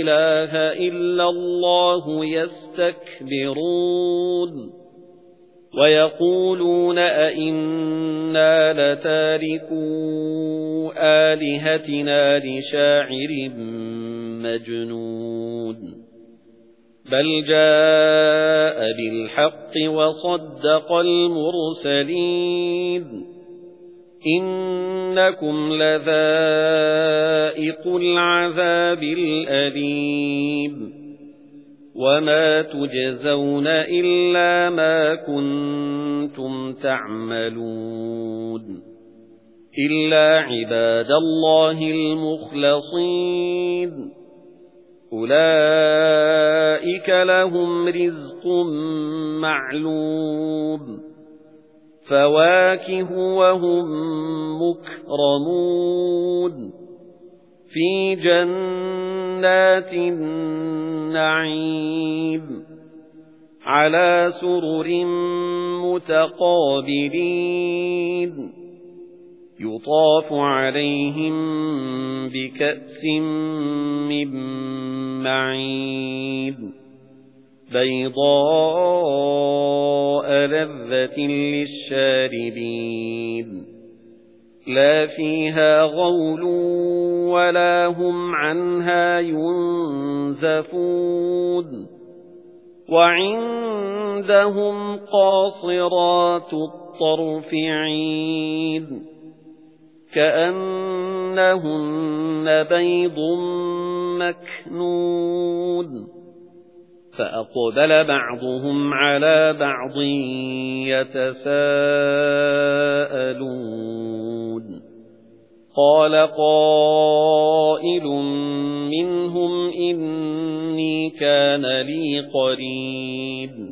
إِلَٰهَ إِلَّا اللَّهُ يَسْتَكْبِرُونَ وَيَقُولُونَ أَئِنَّا لَتَارِكُو آلِهَتِنَا لِشَاعِرٍ مَجْنُونٍ بَلْ جَاءَ بِالْحَقِّ وَصَدَّقَ الْمُرْسَلِينَ إِنَّكُمْ لَذَائِقُو الْعَذَابِ الْأَلِيمِ. وَمَا تُجْزَوْنَ إِلَّا مَا كُنتُمْ تَعْمَلُونَ. إِلَّا عِبَادَ اللَّهِ الْمُخْلَصِينَ. أُولَئِكَ لَهُمْ رِزْقٌ مَّعْلُومٌ. فَوَاكِهُ وَهُمْ مُكْرَمُونَ فِي جَنَّاتِ النَّعِيمِ عَلَى سُرُرٍ مُتَقَابِلِينَ يُطَافُ عَلَيْهِم بِكَأْسٍ مِّن مَّعِينٍ بَيْضَاءَ لَذَّةٍ لِّلشَّارِبِينَ لَا فِيهَا غَوْلٌ وَلَا هُمْ عَنْهَا يُنزَفُونَ وَعِندَهُمْ قَاصِرَاتُ الطَّرْفِ عِينٌ كَأَنَّهُنَّ بَيْضٌ مَكْنُونٌ فَأَقْبَلَ بَعْضُهُمْ عَلَى بَعْضٍ يَتَسَاءَلُونَ. قَالَ قَائِلٌ مِنْهُمْ إِنِّي كَانَ لِي قَرِيبٌ.